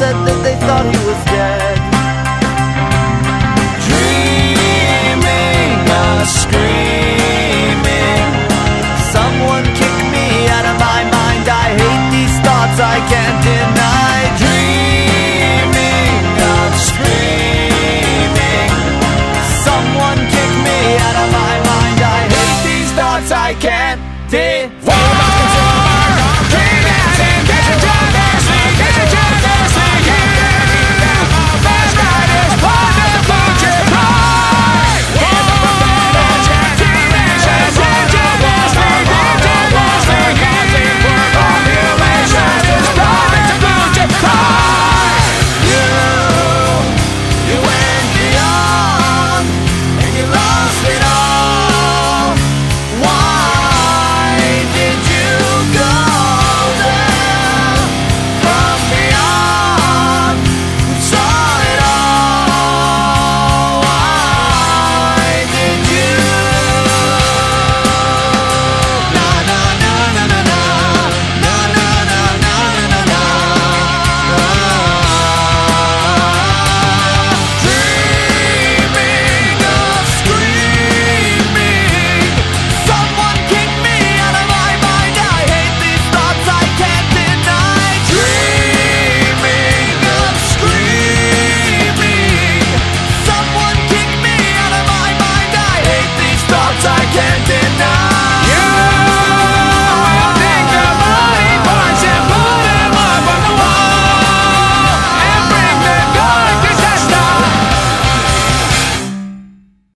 said that they thought he was dead. Dreaming, not screaming. Someone kick me out of my mind. I hate these thoughts, I can't deny. Dreaming, not screaming. Someone kick me out of my mind. I hate these thoughts, I can't deny.